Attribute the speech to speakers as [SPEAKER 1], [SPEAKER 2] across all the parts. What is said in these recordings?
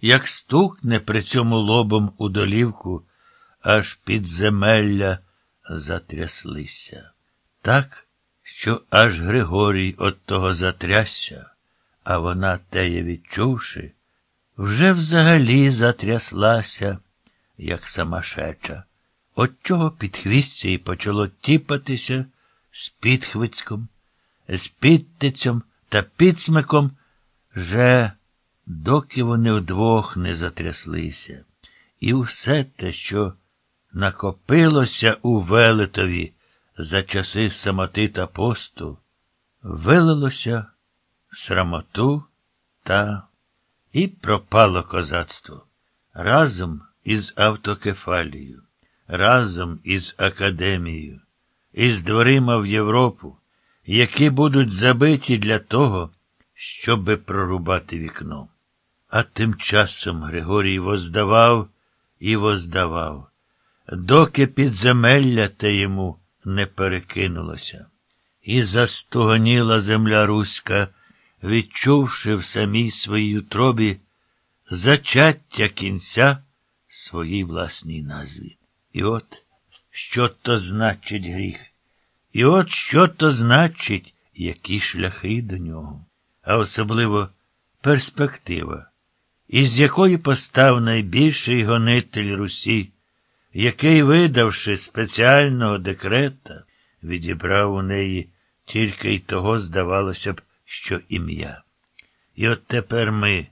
[SPEAKER 1] як стукне при цьому лобом у долівку, аж підземелля затряслися. Так, що аж Григорій от того затрясся, а вона, теє відчувши, вже взагалі затряслася, як самашеча, от чого підхвістя і почало тіпатися з підхвицьком, з підтицем та підсмиком, вже доки вони вдвох не затряслися. І все те, що накопилося у велетові за часи самоти та посту, вилилося в срамоту та і пропало козацтво разом із автокефалією, разом із академією, із дверима в Європу, які будуть забиті для того, щоби прорубати вікно. А тим часом Григорій воздавав і воздавав, доки підземелля те йому не перекинулося. І застогоніла земля руська, відчувши в самій своїй утробі зачаття кінця своїй власній назві. І от що то значить гріх, і от що то значить, які шляхи до нього, а особливо перспектива, із якої постав найбільший гонитель Русі, який, видавши спеціального декрета, відібрав у неї тільки й того, здавалося б, що ім'я. І от тепер ми,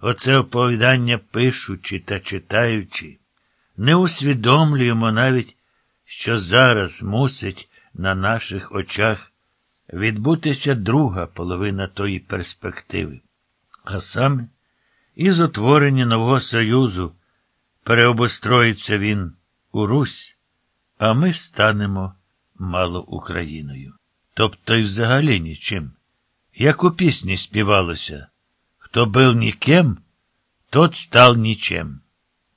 [SPEAKER 1] оце оповідання пишучи та читаючи, не усвідомлюємо навіть, що зараз мусить на наших очах відбутися друга половина тої перспективи, а саме із утворення нового Союзу переобустроїться він у Русь, а ми станемо мало Україною. Тобто й взагалі нічим. Як у пісні співалося, хто бив ніким, тот став нічим.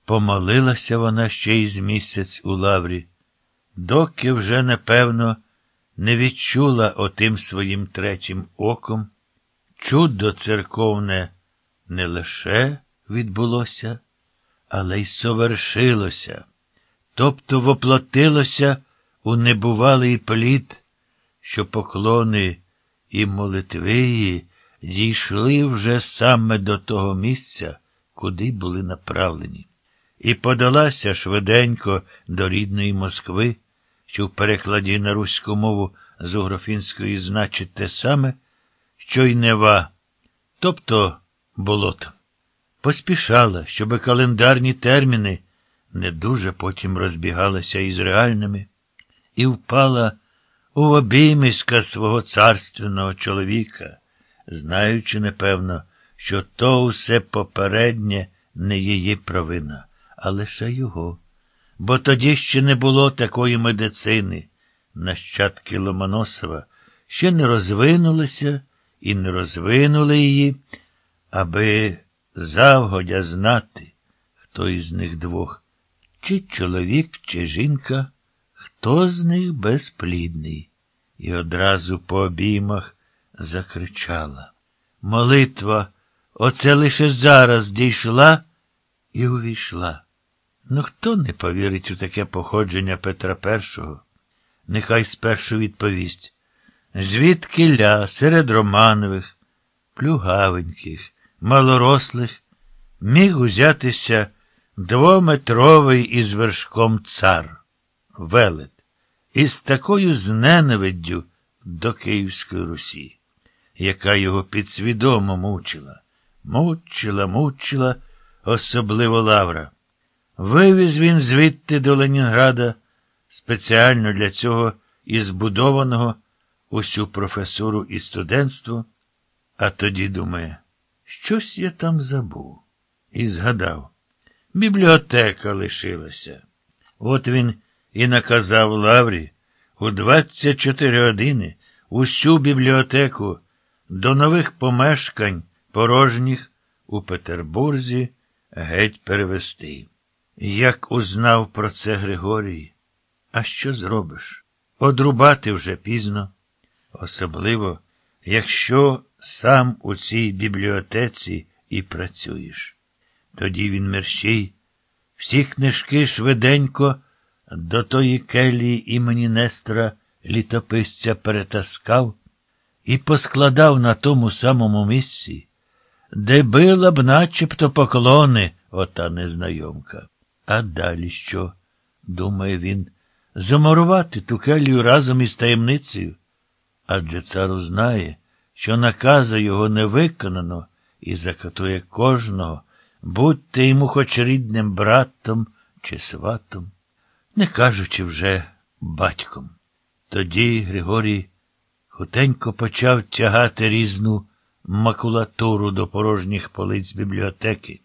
[SPEAKER 1] Помолилася вона ще й з місяць у лаврі, доки вже, напевно, не відчула отим своїм третім оком. Чудо церковне не лише відбулося, але й совершилося, тобто воплотилося у небувалий плід, що поклони і молитви дійшли вже саме до того місця, куди були направлені, і подалася швиденько до рідної Москви, що в перекладі на руську мову з угрофінської значить те саме, що й нева, тобто болото. Поспішала, щоби календарні терміни не дуже потім розбігалися із реальними, і впала у обіймиська свого царственного чоловіка, знаючи, напевно, що то усе попереднє не її провина, а лише його. Бо тоді ще не було такої медицини. Нащадки Ломоносова ще не розвинулися і не розвинули її, аби завгодя знати, хто із них двох, чи чоловік, чи жінка, хто з них безплідний. І одразу по обіймах закричала. Молитва оце лише зараз дійшла і увійшла. Ну хто не повірить у таке походження Петра І? Нехай спершу відповість. Звідки ля серед Романових, плюгавеньких, малорослих міг узятися двометровий із вершком цар, велет, із такою зненавиддю до Київської Русі, яка його підсвідомо мучила, мучила, мучила, особливо Лавра. Вивіз він звідти до Ленінграда спеціально для цього і збудованого усю професуру і студентство, а тоді думає, щось я там забув. І згадав. Бібліотека лишилася. От він і наказав Лаврі у 24 години усю бібліотеку до нових помешкань порожніх у Петербурзі геть перевести. Як узнав про це Григорій, а що зробиш? Одрубати вже пізно, особливо, якщо сам у цій бібліотеці і працюєш. Тоді він мерщій, всі книжки швиденько до тої келії імені Нестора літописця перетаскав і поскладав на тому самому місці, де била б начебто поклони ота незнайомка. А далі що? думає він, замурувати ту келію разом із таємницею. Адже цару знає, що наказа його не виконано і закатує кожного, будьте йому хоч рідним братом чи сватом, не кажучи вже батьком. Тоді Григорій хутенько почав тягати різну макулатуру до порожніх полиць бібліотеки.